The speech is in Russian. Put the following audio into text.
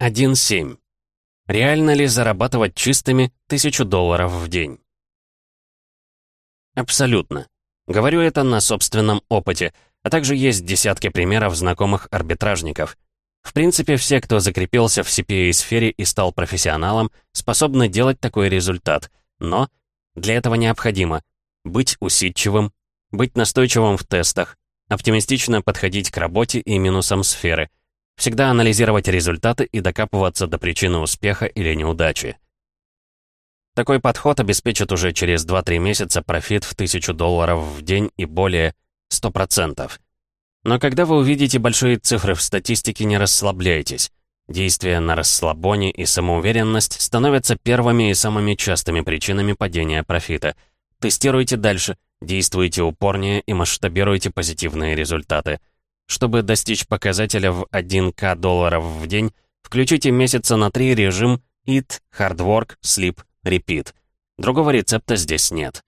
1.7. Реально ли зарабатывать чистыми 1000 долларов в день? Абсолютно. Говорю это на собственном опыте, а также есть десятки примеров знакомых арбитражников. В принципе, все, кто закрепился в CPA-сфере и стал профессионалом, способны делать такой результат. Но для этого необходимо быть усидчивым, быть настойчивым в тестах, оптимистично подходить к работе и минусам сферы, всегда анализировать результаты и докапываться до причины успеха или неудачи. Такой подход обеспечит уже через 2-3 месяца профит в 1000 долларов в день и более 100%. Но когда вы увидите большие цифры в статистике, не расслабляйтесь. Действия на расслабоне и самоуверенность становятся первыми и самыми частыми причинами падения профита. Тестируйте дальше, действуйте упорнее и масштабируйте позитивные результаты. Чтобы достичь показателя в 1к долларов в день, включите месяца на 3 режим Eat, Hard Work, Sleep, Repeat. Другого рецепта здесь нет.